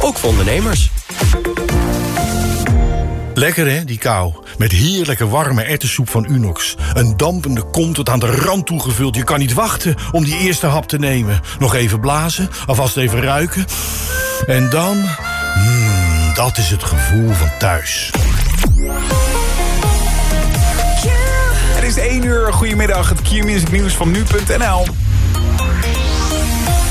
ook voor ondernemers. Lekker hè, die kou. Met heerlijke warme ertessoep van Unox. Een dampende kom tot aan de rand toegevuld. Je kan niet wachten om die eerste hap te nemen. Nog even blazen, alvast even ruiken. En dan... Mmm, dat is het gevoel van thuis. Het is 1 uur. Goedemiddag. Het Q-music nieuws van nu.nl.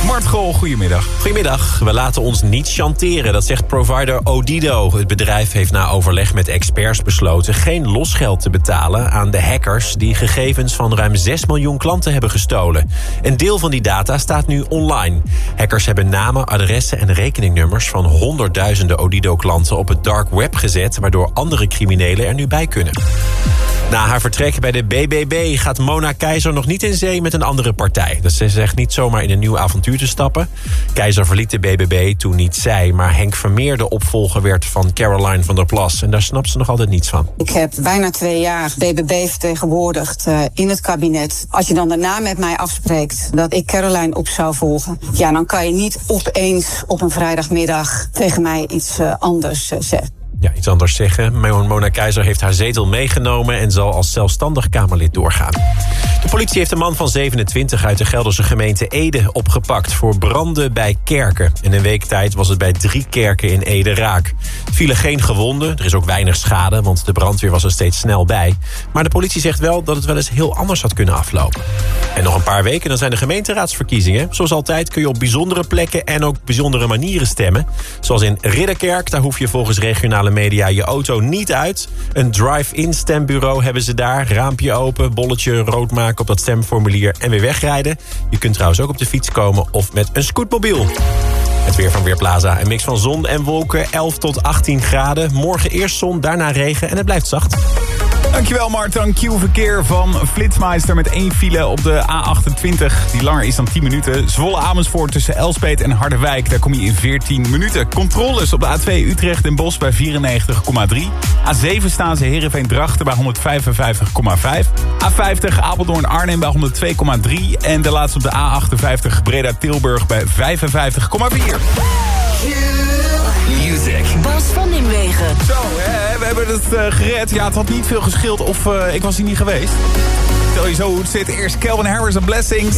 Mart goedemiddag. Goedemiddag. We laten ons niet chanteren, dat zegt provider Odido. Het bedrijf heeft na overleg met experts besloten... geen losgeld te betalen aan de hackers... die gegevens van ruim 6 miljoen klanten hebben gestolen. Een deel van die data staat nu online. Hackers hebben namen, adressen en rekeningnummers... van honderdduizenden Odido-klanten op het dark web gezet... waardoor andere criminelen er nu bij kunnen. Na haar vertrek bij de BBB gaat Mona Keizer nog niet in zee met een andere partij. Dus ze zegt niet zomaar in een nieuw avontuur te stappen. Keizer verliet de BBB toen niet zij, maar Henk Vermeer de opvolger werd van Caroline van der Plas. En daar snapt ze nog altijd niets van. Ik heb bijna twee jaar BBB vertegenwoordigd uh, in het kabinet. Als je dan daarna met mij afspreekt dat ik Caroline op zou volgen, ja, dan kan je niet opeens op een vrijdagmiddag tegen mij iets uh, anders uh, zeggen ja, iets anders zeggen. Mona Keizer heeft haar zetel meegenomen... en zal als zelfstandig Kamerlid doorgaan. De politie heeft een man van 27 uit de Gelderse gemeente Ede opgepakt... voor branden bij kerken. In een week tijd was het bij drie kerken in Ede raak. Vielen geen gewonden, er is ook weinig schade... want de brandweer was er steeds snel bij. Maar de politie zegt wel dat het wel eens heel anders had kunnen aflopen. En nog een paar weken, dan zijn de gemeenteraadsverkiezingen. Zoals altijd kun je op bijzondere plekken en ook bijzondere manieren stemmen. Zoals in Ridderkerk, daar hoef je volgens regionale media je auto niet uit. Een drive-in stembureau hebben ze daar. Raampje open, bolletje rood maken op dat stemformulier en weer wegrijden. Je kunt trouwens ook op de fiets komen of met een scootmobiel. Het weer van Weerplaza. Een mix van zon en wolken, 11 tot 18 graden. Morgen eerst zon, daarna regen en het blijft zacht. Dankjewel Martin. Q-verkeer van Flitsmeister met één file op de A28. Die langer is dan 10 minuten. Zwolle Amersfoort tussen Elspeet en Harderwijk. Daar kom je in 14 minuten. Controles op de A2 Utrecht en Bos bij 94,3. A7 staan ze Heerenveen Drachten bij 155,5. A50 Apeldoorn Arnhem bij 102,3. En de laatste op de A58 Breda Tilburg bij 55,4. Bas van Nimwegen. Zo, we hebben het uh, gered. Ja, het had niet veel geschild of uh, ik was hier niet geweest. Tel je zo hoe het zit. Eerst Calvin Harris en Blessings.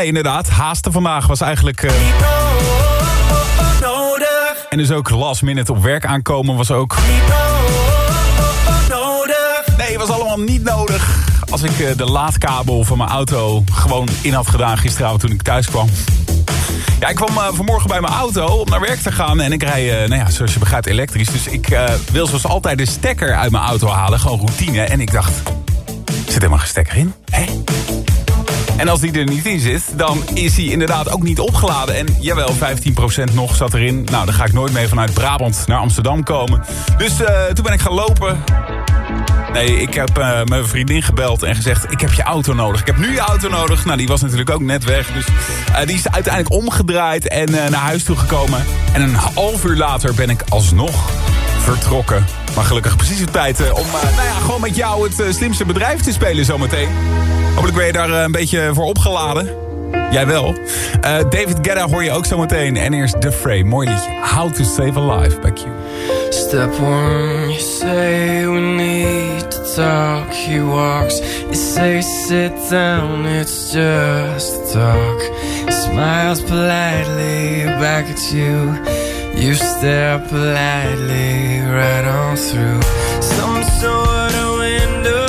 Nee, inderdaad. Haasten vandaag was eigenlijk... nodig en dus ook last minute op werk aankomen was ook... Nee, was allemaal niet nodig. Als ik eh, de laadkabel van mijn auto gewoon in had gedaan gisteravond toen ik thuis kwam. Ja, ik kwam eh, vanmorgen bij mijn auto om naar werk te gaan. En ik rij, nou ja, zoals je begrijpt, elektrisch. Dus ik wil zoals altijd de stekker uit mijn auto halen. Gewoon routine. En ik dacht, zit helemaal geen stekker in? En als die er niet in zit, dan is hij inderdaad ook niet opgeladen. En jawel, 15% nog zat erin. Nou, dan ga ik nooit mee vanuit Brabant naar Amsterdam komen. Dus eh, toen ben ik gaan lopen. Nee, ik heb eh, mijn vriendin gebeld en gezegd... ik heb je auto nodig. Ik heb nu je auto nodig. Nou, die was natuurlijk ook net weg. Dus eh, die is uiteindelijk omgedraaid en naar huis toe gekomen. En een half uur later ben ik alsnog vertrokken. Maar gelukkig precies op tijd om nou ja, gewoon met jou het slimste bedrijf te spelen zometeen. Hopelijk ben je daar eh, een beetje voor opgeladen. Jij wel. Eh, David Guetta hoor je ook zometeen. En eerst The Frame, mooi liedje. How to Save a Life, back you. Step one, you say we need to talk. He walks, you say sit down, it's just talk. He smiles politely back at you. You stare politely right on through some sort of window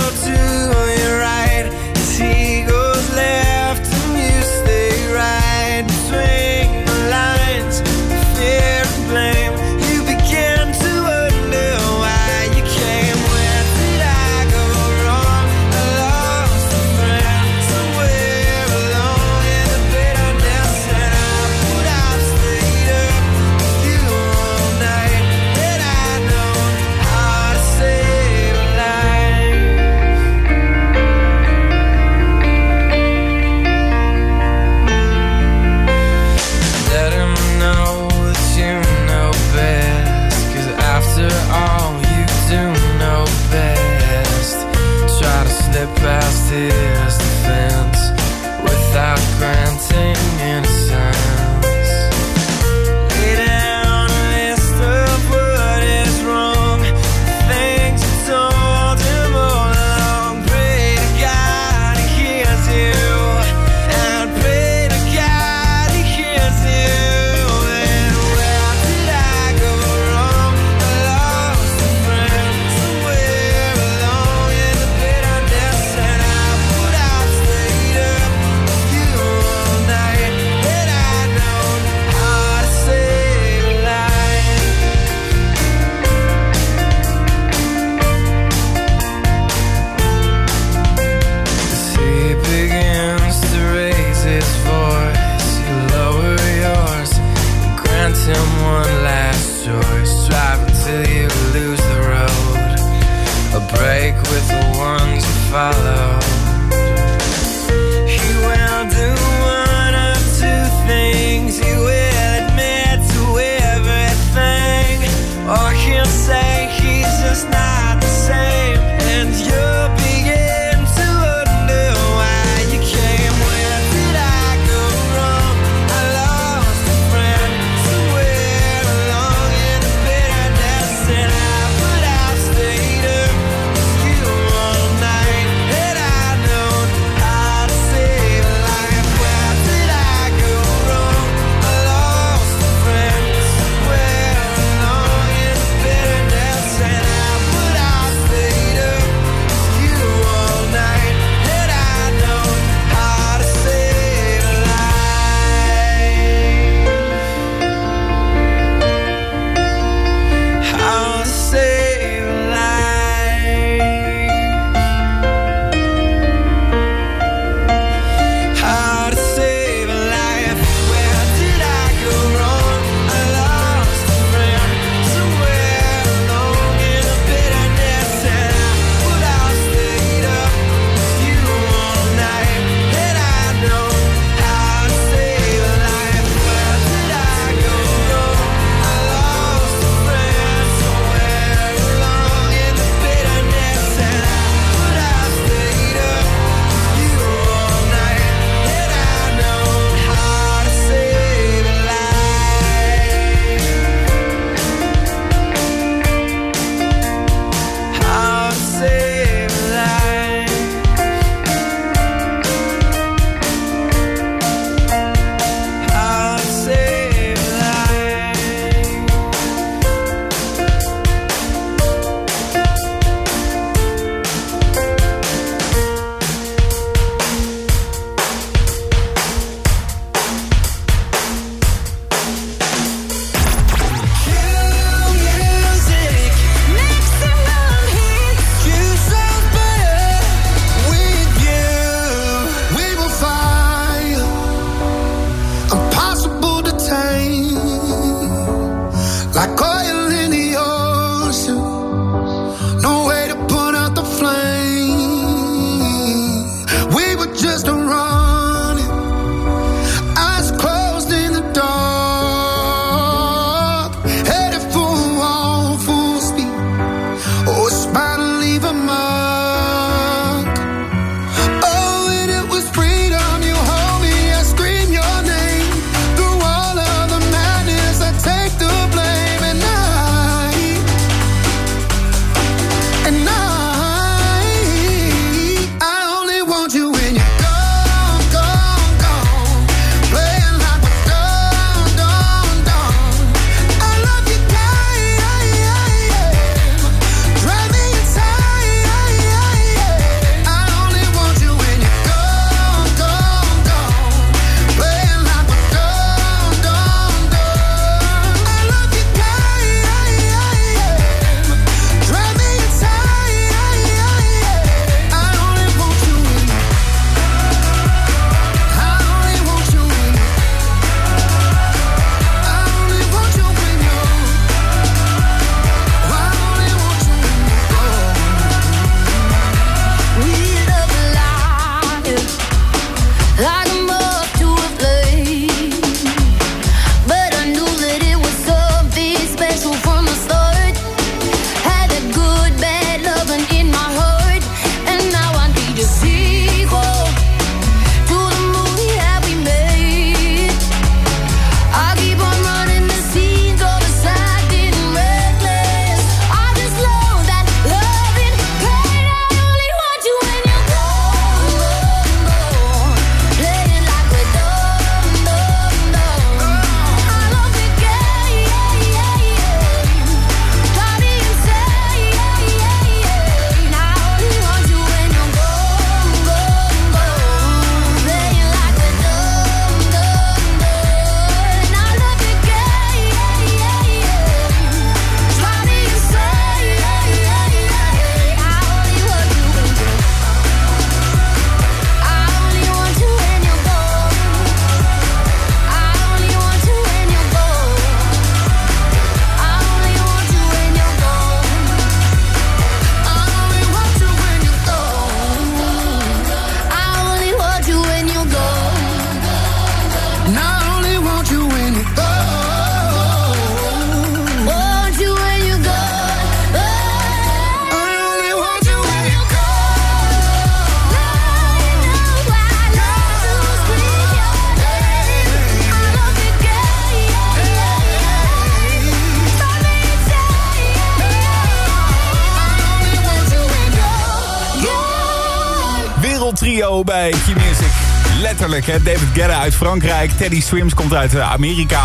David Guetta uit Frankrijk. Teddy Swims komt uit eh, Amerika.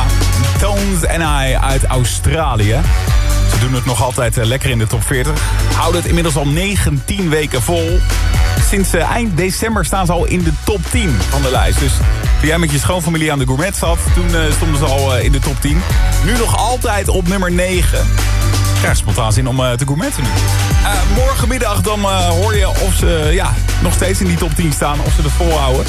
Tones en I uit Australië. Ze doen het nog altijd eh, lekker in de top 40. Houden het inmiddels al 19 weken vol. Sinds eh, eind december staan ze al in de top 10 van de lijst. Dus toen jij met je schoonfamilie aan de gourmet zat... toen stonden ze al in de top 10. Nu nog altijd op nummer 9. Ik krijg spontaan zin om te gourmetten nu. Eh, morgenmiddag dan hoor je of ze ja, nog steeds in die top 10 staan. Of ze het volhouden.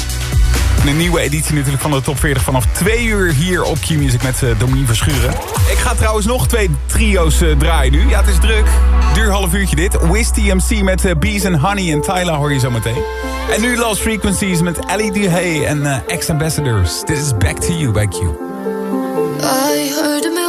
En Een nieuwe editie natuurlijk van de top 40 vanaf 2 uur hier op Q-Music met uh, Domien Verschuren. Ik ga trouwens nog twee trio's eh, draaien nu. Ja, het is druk. Duur half uurtje dit. Wiz TMC met eh, Bees and Honey en Tyla hoor je zo meteen. En nu Lost Frequencies met Ellie Duhay en Ex-Ambassadors. This is Back to You by Q. I heard a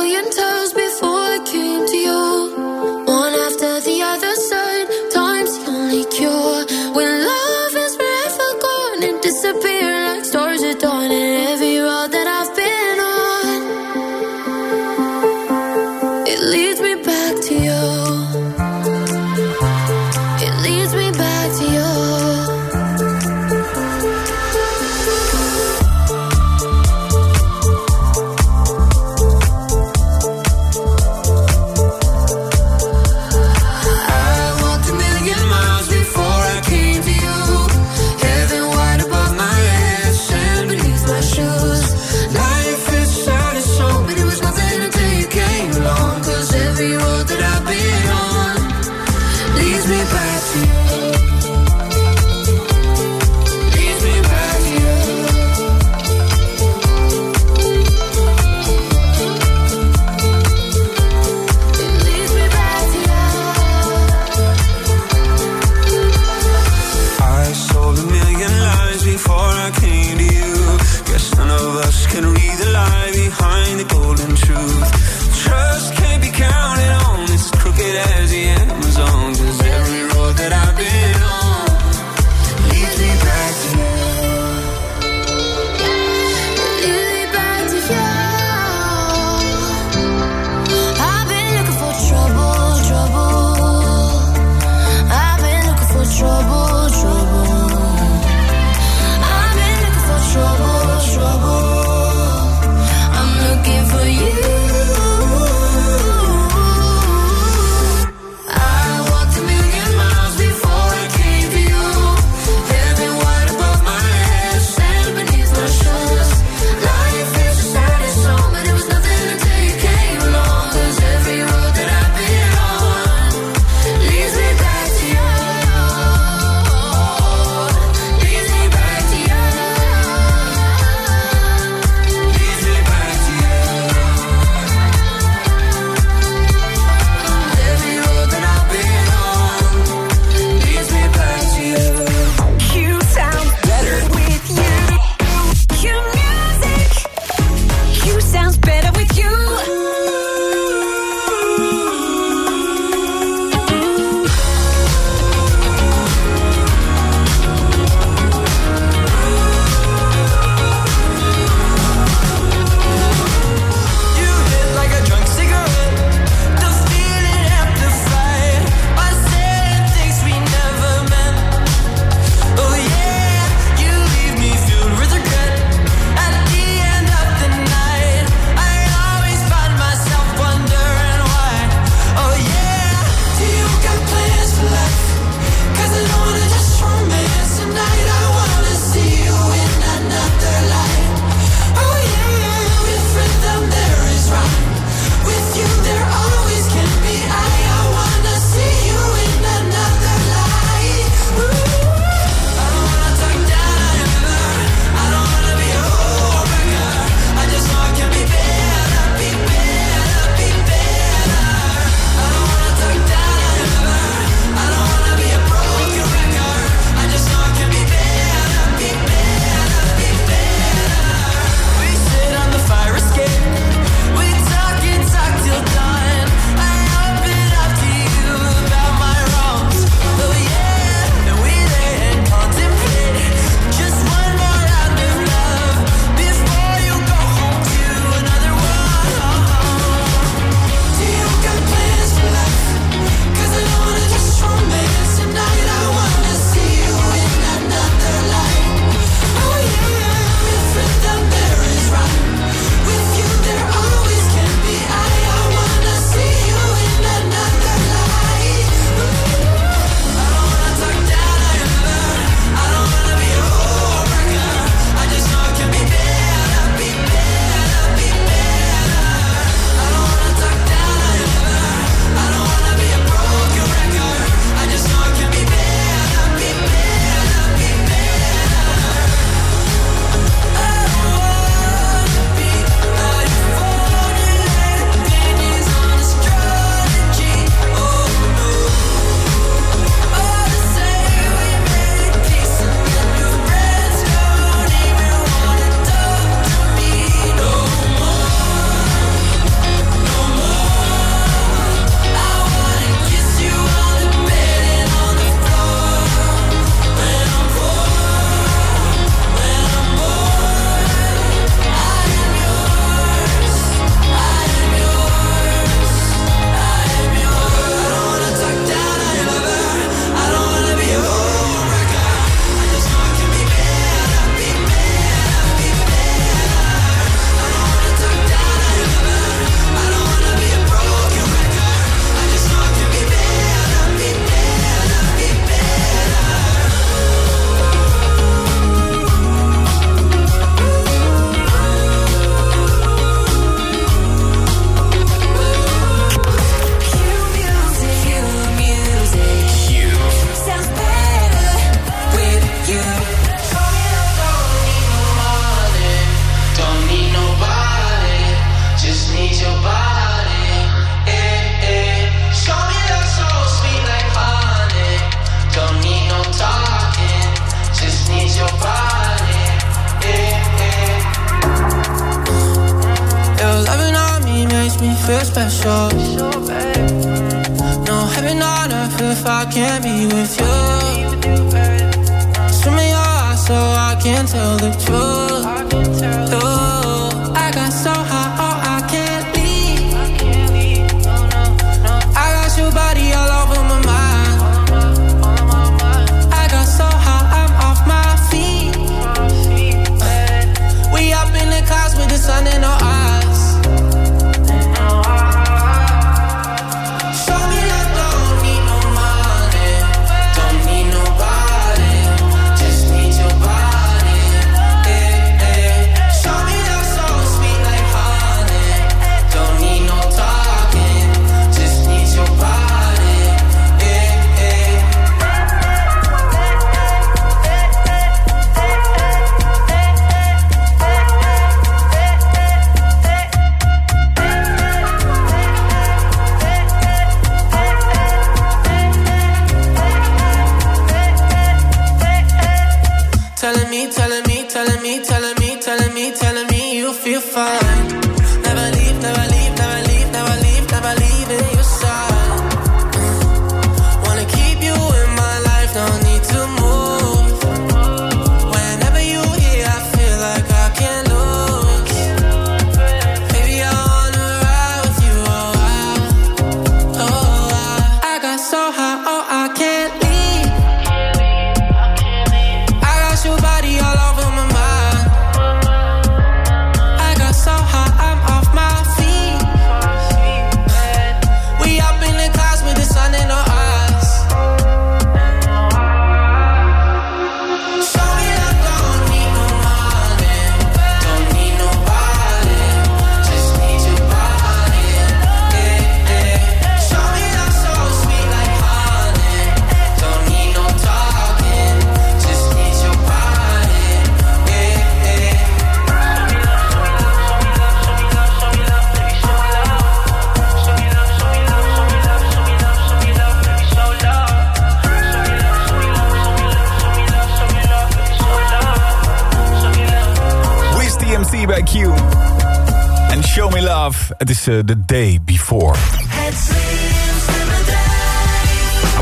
the day before.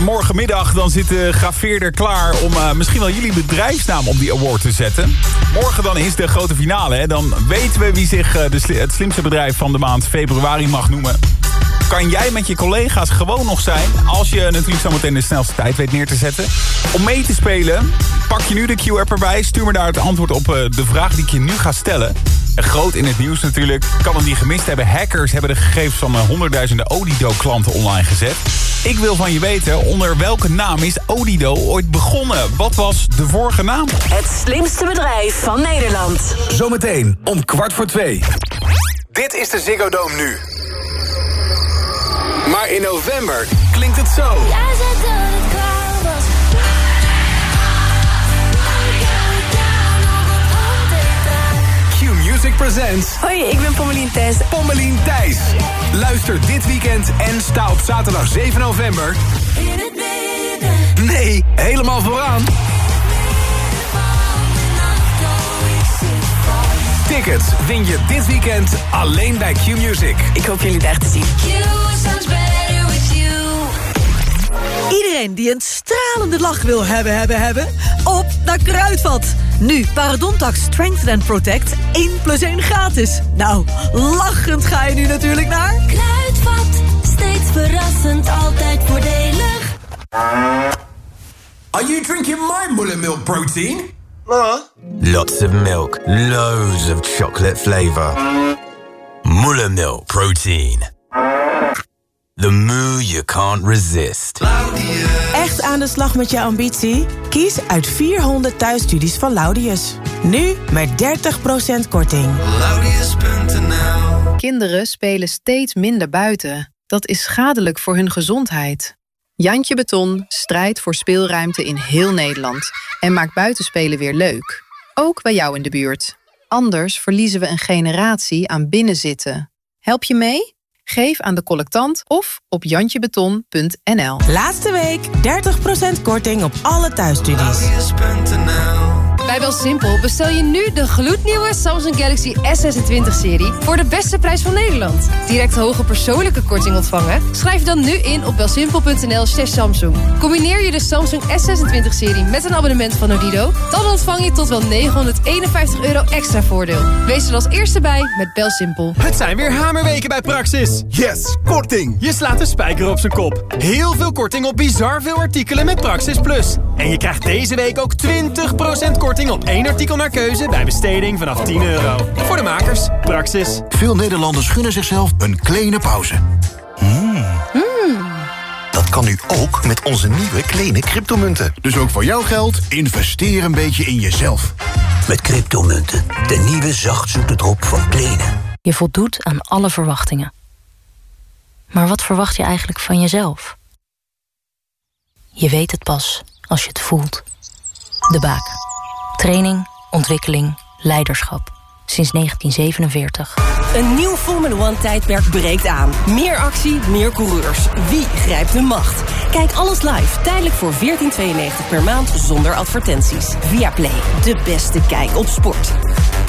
Morgenmiddag dan zit de graveerder klaar om eh, misschien wel jullie bedrijfsnaam op die award te zetten. Morgen dan is de grote finale. Hè? Dan weten we wie zich eh, de het slimste bedrijf van de maand februari mag noemen. Kan jij met je collega's gewoon nog zijn... als je natuurlijk zometeen de snelste tijd weet neer te zetten. Om mee te spelen, pak je nu de Q-app erbij. Stuur me daar het antwoord op eh, de vraag die ik je nu ga stellen. En groot in het nieuws natuurlijk. Kan het niet gemist hebben. Hackers hebben de gegevens van eh, honderdduizenden Odido-klanten online gezet. Ik wil van je weten, onder welke naam is Odido ooit begonnen? Wat was de vorige naam? Het slimste bedrijf van Nederland. Zometeen om kwart voor twee. Dit is de Ziggo Dome nu. Maar in november klinkt het zo. Q Presents Hoi, ik ben Pommelien Thijs. Pommelien Thijs. Luister dit weekend en sta op zaterdag 7 november... Nee, helemaal vooraan. Tickets win je dit weekend alleen bij Q Music. Ik hoop jullie daar te zien. Iedereen die een stralende lach wil hebben, hebben, hebben... op naar Kruidvat. Nu Parodontax Strengthen and Protect 1 plus 1 gratis. Nou, lachend ga je nu natuurlijk naar... Kruidvat, steeds verrassend, altijd voordelig. Are you drinking my Mullermilk protein? Lots of milk, loads of chocolate flavor. Muller milk protein. The moo you can't resist. Echt aan de slag met je ambitie? Kies uit 400 thuisstudies van Laudius. Nu met 30% korting. Kinderen spelen steeds minder buiten. Dat is schadelijk voor hun gezondheid. Jantje Beton strijdt voor speelruimte in heel Nederland en maakt buitenspelen weer leuk. Ook bij jou in de buurt. Anders verliezen we een generatie aan binnenzitten. Help je mee? Geef aan de collectant of op jantjebeton.nl. Laatste week 30% korting op alle thuisstudies. Bij BelSimpel bestel je nu de gloednieuwe Samsung Galaxy S26-serie... voor de beste prijs van Nederland. Direct hoge persoonlijke korting ontvangen? Schrijf dan nu in op belsimpel.nl slash Samsung. Combineer je de Samsung S26-serie met een abonnement van Odido... dan ontvang je tot wel 951 euro extra voordeel. Wees er als eerste bij met BelSimpel. Het zijn weer hamerweken bij Praxis. Yes, korting. Je slaat de spijker op zijn kop. Heel veel korting op bizar veel artikelen met Praxis Plus. En je krijgt deze week ook 20% korting op één artikel naar keuze... bij besteding vanaf 10 euro. Voor de makers, Praxis. Veel Nederlanders gunnen zichzelf een kleine pauze. Hmm. Dat kan nu ook met onze nieuwe kleine cryptomunten. Dus ook voor jouw geld, investeer een beetje in jezelf. Met cryptomunten, de nieuwe zachtzoete drop van Kleene. Je voldoet aan alle verwachtingen. Maar wat verwacht je eigenlijk van jezelf? Je weet het pas als je het voelt. De Baak. Training, ontwikkeling, leiderschap. Sinds 1947. Een nieuw Formula One tijdperk breekt aan. Meer actie, meer coureurs. Wie grijpt de macht? Kijk alles live, tijdelijk voor 14,92 per maand zonder advertenties. Via Play, de beste kijk op sport.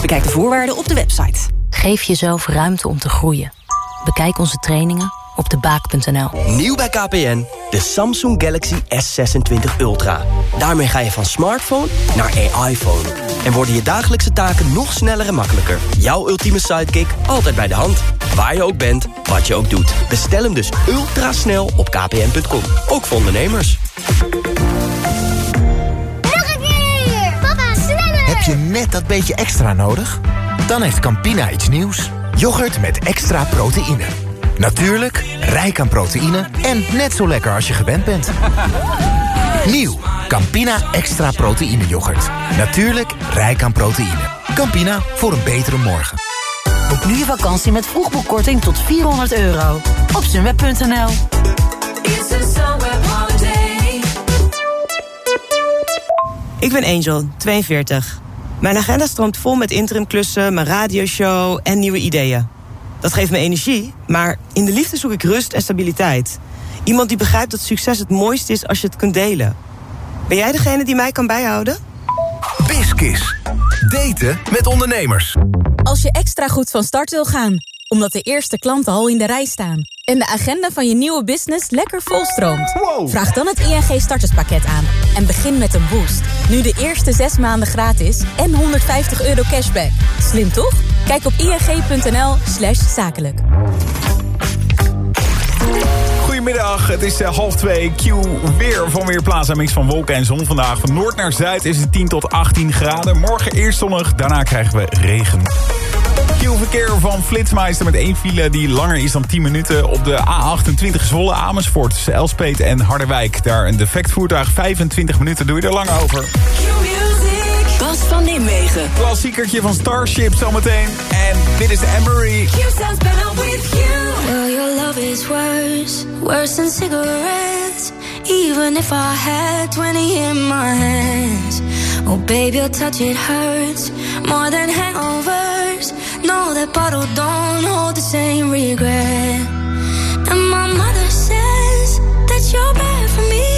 Bekijk de voorwaarden op de website. Geef jezelf ruimte om te groeien. Bekijk onze trainingen op debaak.nl. Nieuw bij KPN, de Samsung Galaxy S26 Ultra. Daarmee ga je van smartphone naar AI-phone. En worden je dagelijkse taken nog sneller en makkelijker. Jouw ultieme sidekick altijd bij de hand. Waar je ook bent, wat je ook doet. Bestel hem dus ultra snel op kpn.com. Ook voor ondernemers. Nog een keer! Papa, sneller! Heb je net dat beetje extra nodig? Dan heeft Campina iets nieuws. Yoghurt met extra proteïne. Natuurlijk, rijk aan proteïne en net zo lekker als je gewend bent. Nieuw, Campina extra proteïne yoghurt. Natuurlijk, rijk aan proteïne. Campina, voor een betere morgen. Boek nu je vakantie met vroegboekkorting tot 400 euro. Op sunweb.nl Ik ben Angel, 42. Mijn agenda stroomt vol met interimklussen, mijn radioshow en nieuwe ideeën. Dat geeft me energie, maar in de liefde zoek ik rust en stabiliteit. Iemand die begrijpt dat succes het mooiste is als je het kunt delen. Ben jij degene die mij kan bijhouden? Biskis. Daten met ondernemers. Als je extra goed van start wil gaan, omdat de eerste klanten al in de rij staan... en de agenda van je nieuwe business lekker volstroomt... vraag dan het ING starterspakket aan en begin met een boost. Nu de eerste zes maanden gratis en 150 euro cashback. Slim toch? Kijk op ing.nl slash zakelijk. Goedemiddag, het is uh, half twee. Q weer van Weerplaza. Mix van wolken en zon vandaag. Van noord naar zuid is het 10 tot 18 graden. Morgen eerst zonnig, daarna krijgen we regen. Q-verkeer van Flitsmeister met één file die langer is dan 10 minuten. Op de A28 Zwolle Amersfoort tussen Elspeet en Harderwijk. Daar een defect voertuig, 25 minuten doe je er lang over. Bas van Nimwegen. Klassiekertje van Starship zometeen. En dit is Emery. Q sounds better with you. Well, your love is worse, worse than cigarettes. Even if I had 20 in my hands. Oh, baby, your touch, it hurts more than hangovers. No, that bottle don't hold the same regret. And my mother says that you're bad for me.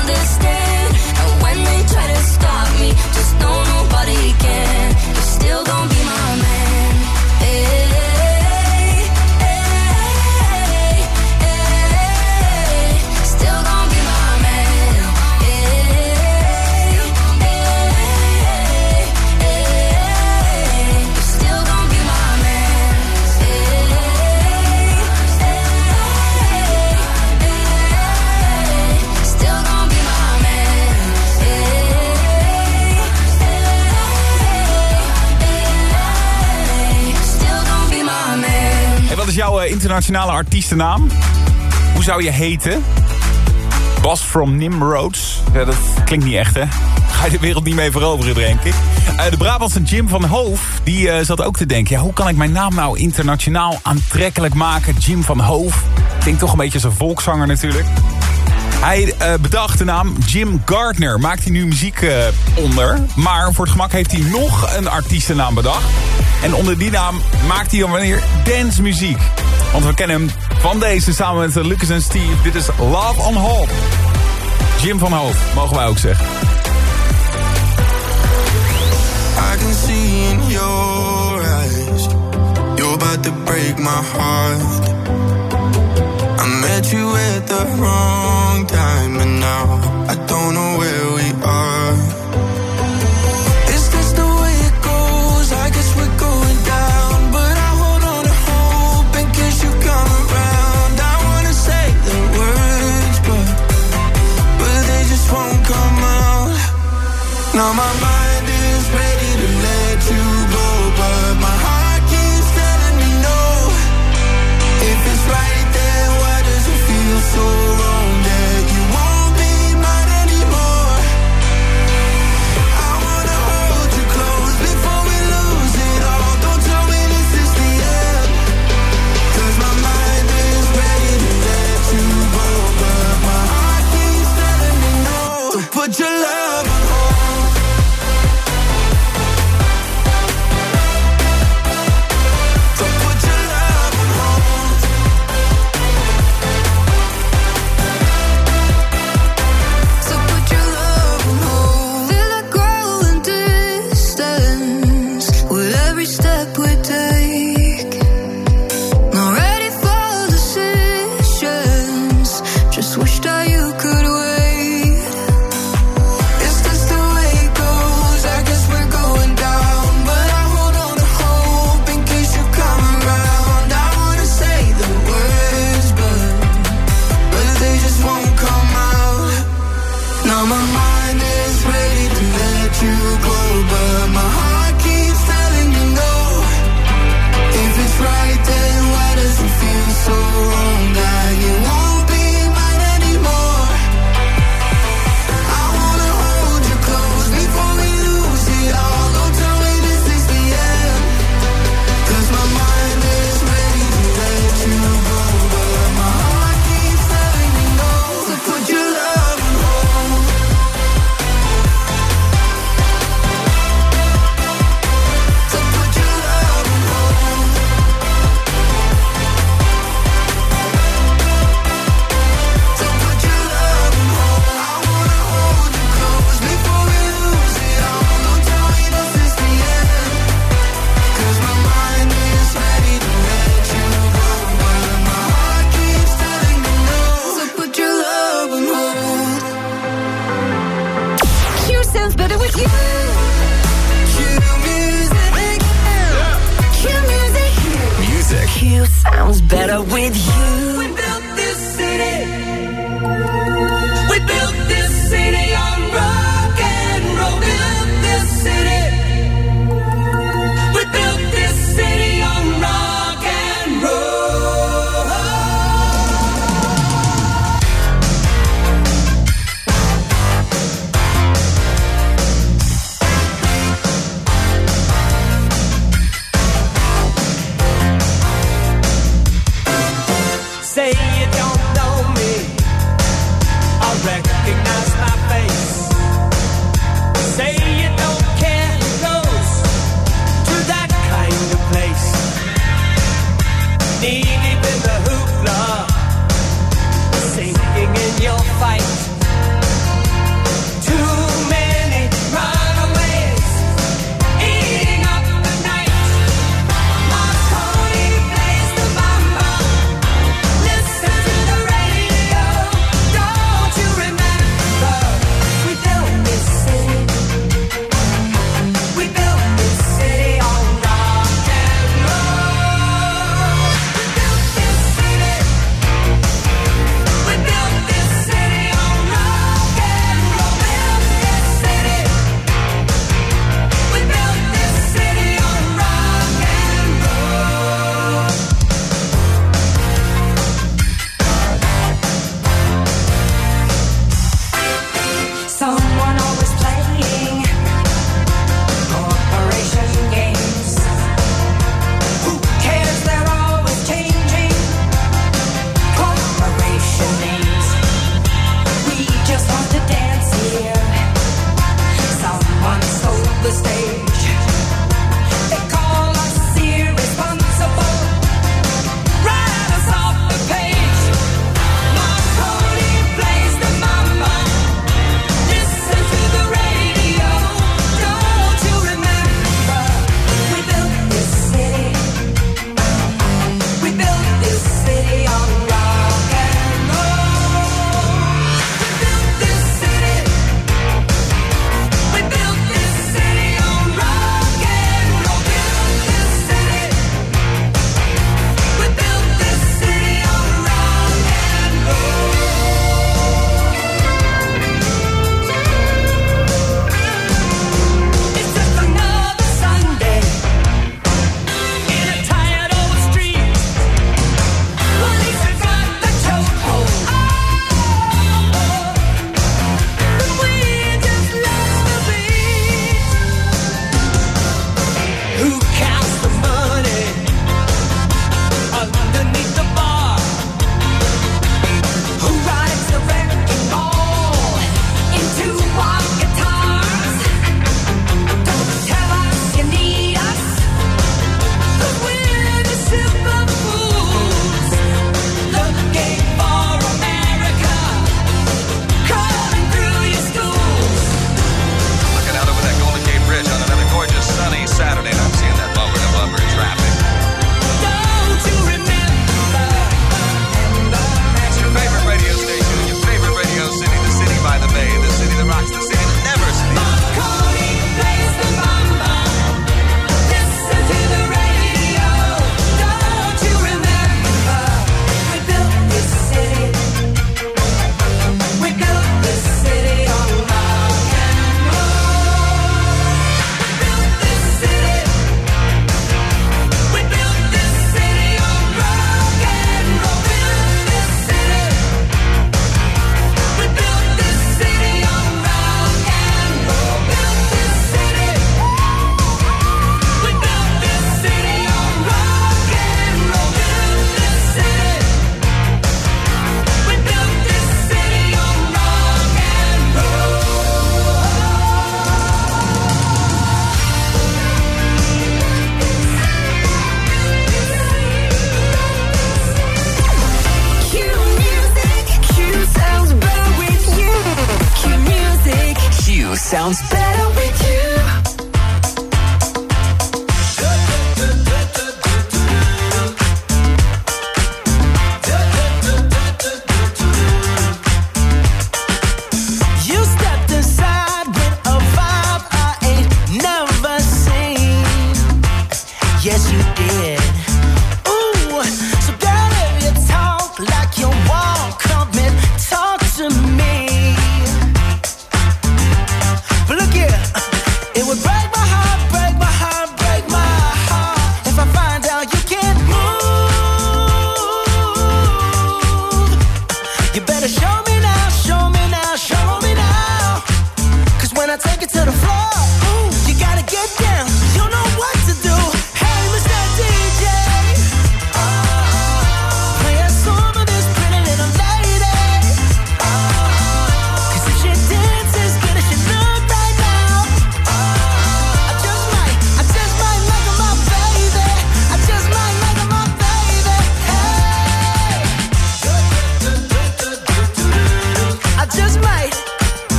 understand. And when they try to stop me, just know nobody can. You still don't. internationale artiestennaam. Hoe zou je heten? Bas from Nimroads. Ja, dat klinkt niet echt, hè? Ga je de wereld niet mee veroveren, denk ik. Eh, de Brabantse Jim van Hoof die, eh, zat ook te denken... Ja, hoe kan ik mijn naam nou internationaal aantrekkelijk maken? Jim van Hoof. Klinkt toch een beetje als een volkszanger natuurlijk. Hij eh, bedacht de naam Jim Gardner. Maakt hij nu muziek onder. Maar voor het gemak heeft hij nog een artiestennaam bedacht. En onder die naam maakt hij dan wanneer dancemuziek. Want we kennen hem van deze samen met eh, Lucas en Steve. Dit is Love on Hope. Jim van Hoop, mogen wij ook zeggen. I can see in your eyes You're about to break my heart I met you at the wrong time And now I don't know where we are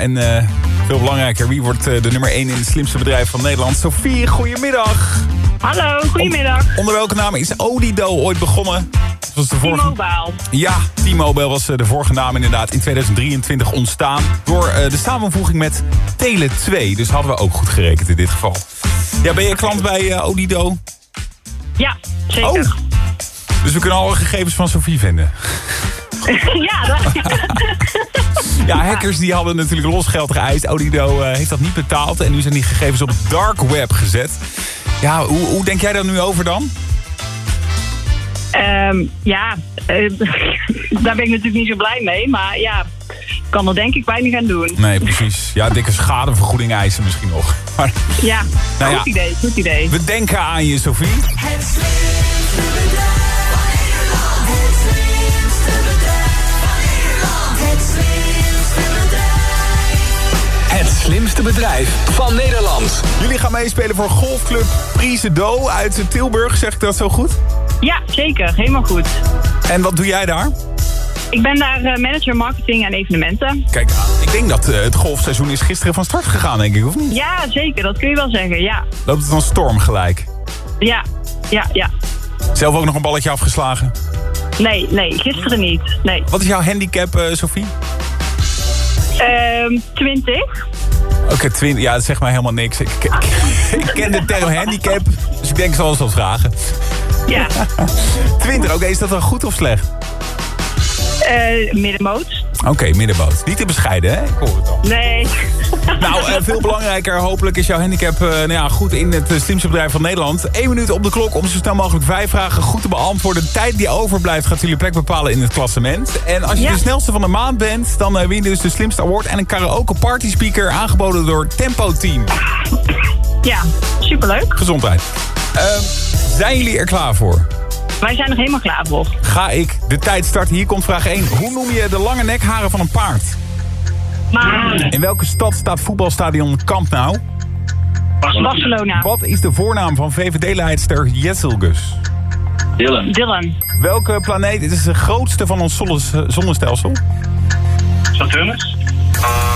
en eh, veel belangrijker, wie wordt eh, de nummer 1 in het slimste bedrijf van Nederland? Sophie, goedemiddag. Hallo, goedemiddag. On- onder welke naam is Odido ooit begonnen? Dat was de vorige... T-Mobile. Ja, T-Mobile was eh, de vorige naam inderdaad in 2023 ontstaan... door de samenvoeging met Tele2. Dus hadden we ook goed gerekend in dit geval. Ja, ben je klant bij Odido? Ja, zeker. Oh. Dus we kunnen alle gegevens van Sophie vinden. ja, dat, Ja, hackers die hadden natuurlijk losgeld geëist. Odido eh, heeft dat niet betaald. En nu zijn die gegevens op het dark web gezet. Ja, hoe, hoe denk jij daar nu over dan? Ehm, ja, eh, daar ben ik natuurlijk niet zo blij mee. Maar ja, ik kan er denk ik weinig aan doen. Nee, precies. Ja, dikke schadevergoeding eisen misschien nog. Maar, Ja, Nou ja. goed idee, goed idee. we denken aan je, Sophie. Het slimste bedrijf van Nederland. Jullie gaan meespelen voor golfclub Prisedo uit Tilburg. Zeg ik dat zo goed? Ja, zeker. Helemaal goed. En wat doe jij daar? Ik ben daar eh, manager marketing en evenementen. Kijk, ik denk dat eh, het golfseizoen is gisteren van start gegaan, denk ik, of niet? Ja, zeker. Dat kun je wel zeggen. Ja, Loopt het dan storm gelijk? ja, ja, ja. Zelf ook nog een balletje afgeslagen? Nee, nee, gisteren niet. Nee. Wat is jouw handicap, eh, Sophie? Ehm 20. Oké, 20. Ja, dat zegt mij helemaal niks. Ik, ik, ik ken de term handicap, dus ik denk ik zal vragen. Ja. 20, oké, is dat dan goed of slecht? Eh middenmoot. Oké, middenboot. Niet te bescheiden, hè? Ik hoor het al. Nee. Nou, eh, veel belangrijker, hopelijk is jouw handicap eh, nou ja, goed in het eh, slimste bedrijf van Nederland. Eén minuut op de klok om zo snel mogelijk vijf vragen goed te beantwoorden. De tijd die overblijft gaat jullie plek bepalen in het klassement. En als je Ja. de snelste van de maand bent, dan win je dus de slimste award en een karaoke party speaker aangeboden door Tempo Team. Ja, superleuk. Gezondheid. Ehm, zijn jullie er klaar voor? Wij zijn er helemaal klaar voor. Ga ik de tijd starten. Hier komt vraag 1. Hoe noem je de lange nekharen van een paard? Maar In welke stad staat voetbalstadion Camp Nou? Barcelona. Wat is de voornaam van VVD-leidster Jesselgus? Dylan. Dylan. Welke planeet is de grootste van ons zonnes- zonnestelsel? Saturnus.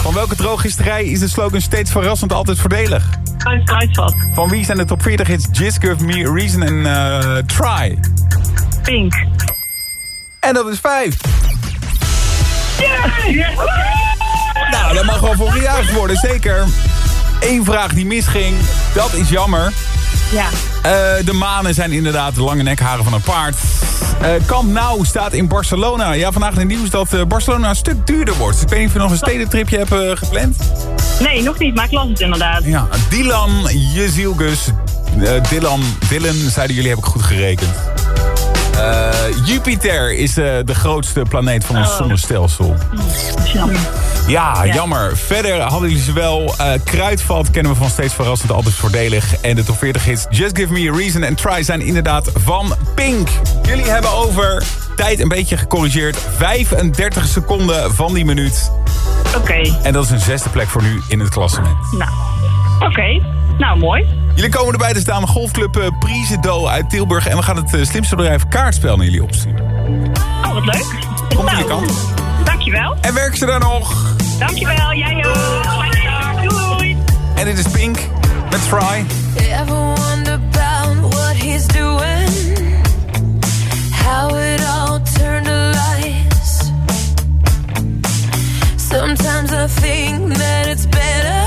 Van welke drogisterij is de slogan steeds verrassend altijd voordelig? Kruidvat. Van wie zijn de top 40 hits Just Give Me a Reason en eh, Try? Pink. En dat is 5. Nou, dat mag wel voor gejuicht worden, zeker. Eén vraag die misging, dat is jammer. Ja. Eh, de manen zijn inderdaad de lange nekharen van een paard. Eh Camp Nou staat in Barcelona. Ja, vandaag in het nieuws dat eh, Barcelona een stuk duurder wordt. Ik weet niet of je nog een stedentripje hebt gepland. Nee, nog niet, maar ik las het inderdaad. Ja, Dylan Jezielgus. Dylan, Dylan, zeiden jullie, heb ik goed gerekend. Eh, Jupiter is eh, de grootste planeet van ons Oh. zonnestelsel. Jammer. Ja, Ja. jammer. Verder hadden jullie ze wel. eh, Kruidvat kennen we van steeds verrassend, altijd voordelig. En de top 40 hits Just Give Me a Reason and Try zijn inderdaad van Pink. Jullie hebben over tijd een beetje gecorrigeerd. 35 seconden van die minuut. Oké. En dat is een zesde plek voor nu in het klassement. Nou. Oké. Nou, mooi. Jullie komen erbij te staan. Golfclub eh, Prizedo uit Tilburg. En we gaan het eh, slimste bedrijf kaartspel naar jullie opsturen. Oh, wat leuk. Komt Nou, jullie kant. Dankjewel. En werk ze daar nog. Dankjewel. Jij ook. Fijne dag. Doei. En dit is Pink met Try. Ever wonder about what he's doing? How it all turned to lies. Sometimes I think that it's better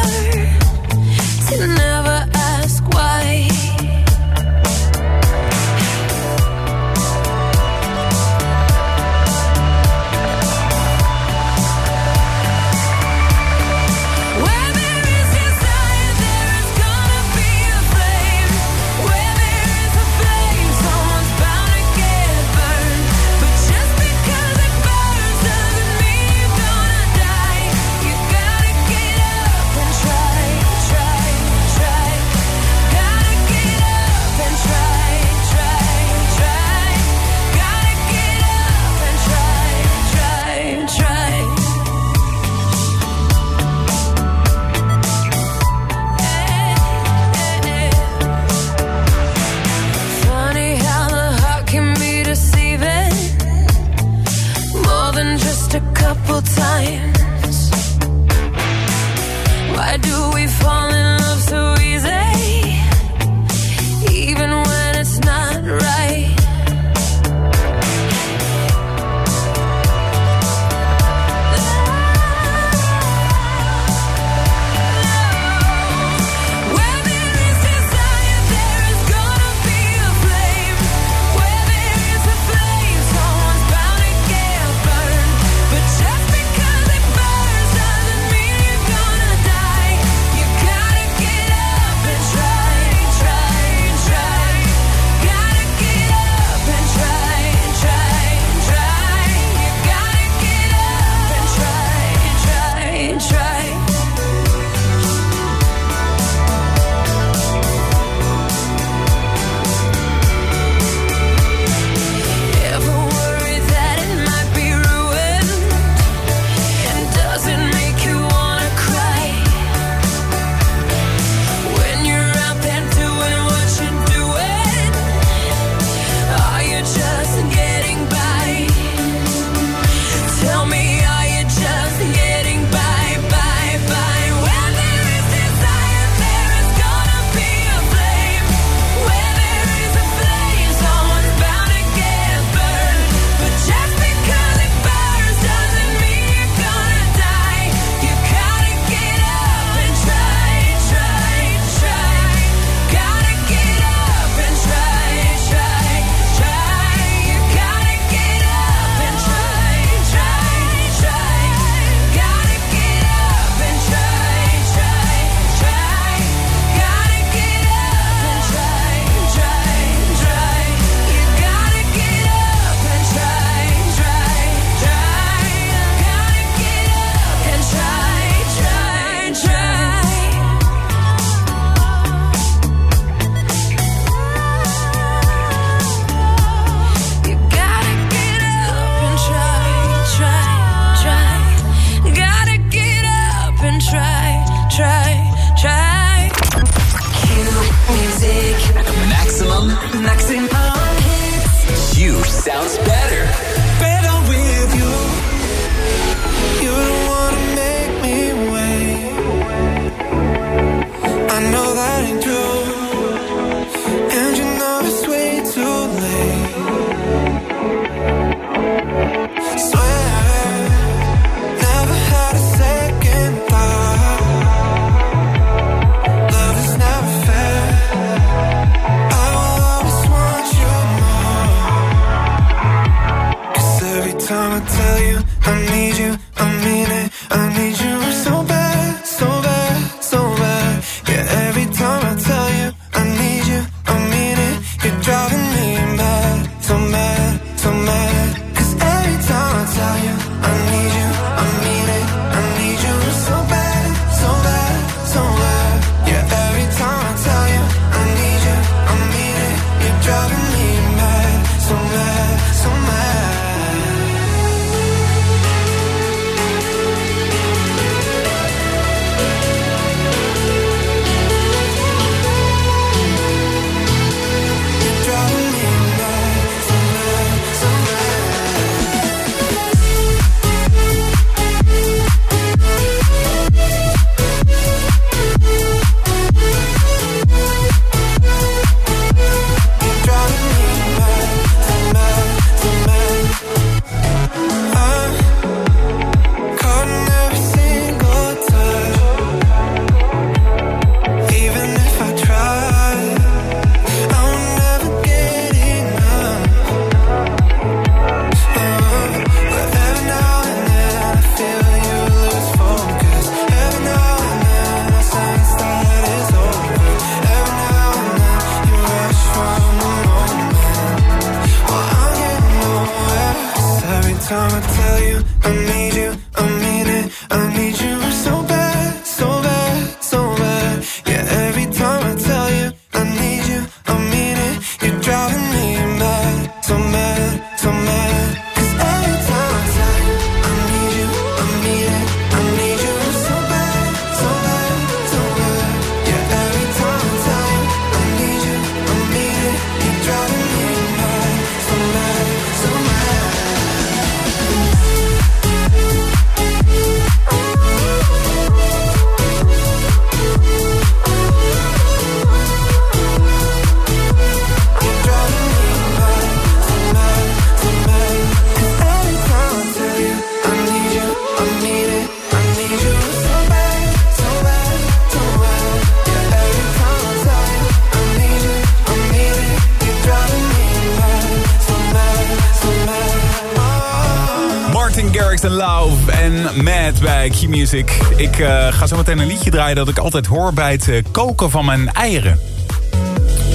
and Love en Mad bij Q-Music. Ik eh, ga zo meteen een liedje draaien dat ik altijd hoor bij het eh, koken van mijn eieren.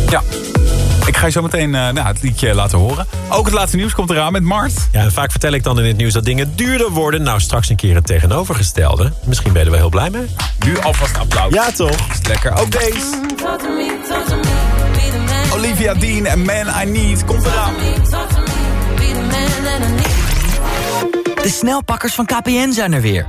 Ja. Ik ga je zo meteen eh, nou, het liedje laten horen. Ook het laatste nieuws komt eraan met Mart. Ja, en vaak vertel ik dan in het nieuws dat dingen duurder worden. Nou, straks een keer het tegenovergestelde. Misschien ben je er wel heel blij mee. Nu alvast applaus. Ja, toch? Is het lekker. Ook deze. Olivia Dean en Man I Need komt eraan. De snelpakkers van KPN zijn er weer.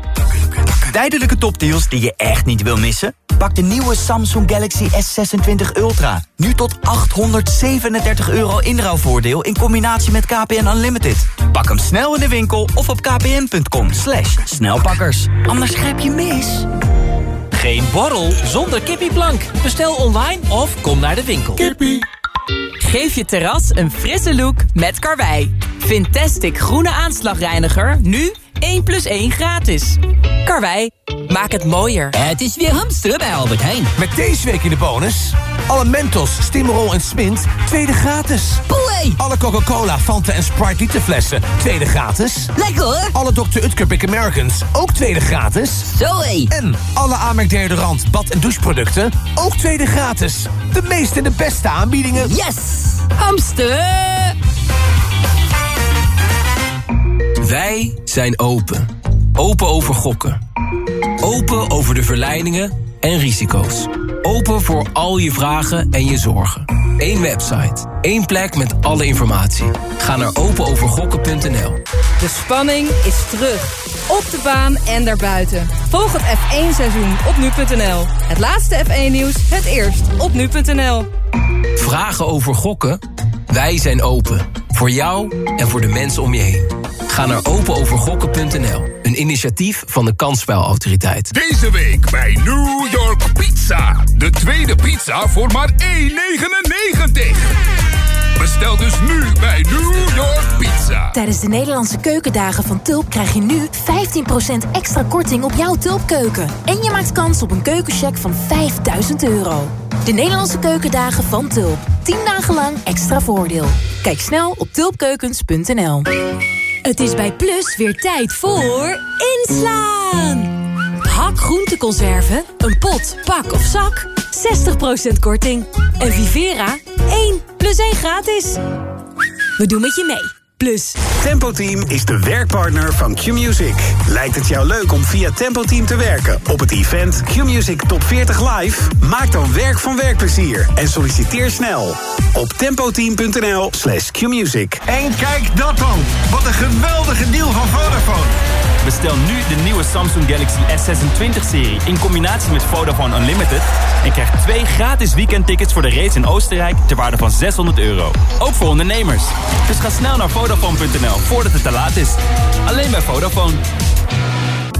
Tijdelijke topdeals die je echt niet wil missen? Pak de nieuwe Samsung Galaxy S26 Ultra. Nu tot 837 euro inruilvoordeel in combinatie met KPN Unlimited. Pak hem snel in de winkel of op kpn.com slash snelpakkers. Anders grijp je mis. Geen borrel zonder kippieplank. Bestel online of kom naar de winkel. Kippie. Geef je terras een frisse look met Karwei. Fantastic groene aanslagreiniger, nu 1 plus 1 gratis. Karwei, maak het mooier. Het is weer hamsteren bij Albert Heijn. Met deze week in de bonus... alle Mentos, Stimrol en Smint, tweede gratis. Boei! Alle Coca-Cola, Fanta en Sprite literflessen, tweede gratis. Lekker hoor! Alle Dr. Utker Pick Americans, ook tweede gratis. Zoé! En alle Amerk deodorant, bad- en doucheproducten, ook tweede gratis. De meeste en de beste aanbiedingen. Yes! Hamster! Wij zijn open. Open over gokken. Open over de verleidingen en risico's. Open voor al je vragen en je zorgen. Eén website. één plek met alle informatie. Ga naar openovergokken.nl. De spanning is terug. Op de baan en daarbuiten. Volg het F1-seizoen op nu.nl. Het laatste F1-nieuws, het eerst op nu.nl. Vragen over gokken? Wij zijn open. Voor jou en voor de mensen om je heen. Ga naar openovergokken.nl. Een initiatief van de Kansspelautoriteit. Deze week bij New York Pizza. De tweede pizza voor maar 1,99. Bestel dus nu bij New York Pizza. Tijdens de Nederlandse keukendagen van Tulp krijg je nu 15% extra korting op jouw Tulpkeuken. En je maakt kans op een keukencheck van 5000 euro. De Nederlandse keukendagen van Tulp. 10 dagen lang extra voordeel. Kijk snel op tulpkeukens.nl. Het is bij Plus weer tijd voor inslaan. Hak groenteconserven, een pot, pak of zak, 60% korting. En Vivera, 1 plus 1 gratis. We doen met je mee. Plus. Tempo Team is de werkpartner van Q-Music. Lijkt het jou leuk om via Tempo Team te werken op het event Q-Music Top 40 Live? Maak dan werk van werkplezier en solliciteer snel op tempoteam.nl slash qmusic. En kijk dat dan. Wat een geweldige deal van Vodafone. Bestel nu de nieuwe Samsung Galaxy S26-serie in combinatie met Vodafone Unlimited... en krijg twee gratis weekendtickets voor de race in Oostenrijk ter waarde van 600 euro. Ook voor ondernemers. Dus ga snel naar Vodafone.nl voordat het te laat is. Alleen bij Vodafone.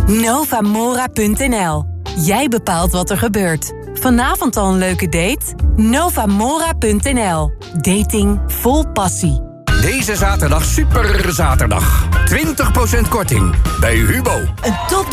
Novamora.nl. Jij bepaalt wat er gebeurt. Vanavond al een leuke date? Novamora.nl. Dating vol passie. Deze zaterdag super zaterdag. 20% korting bij Hubo. Een topdeal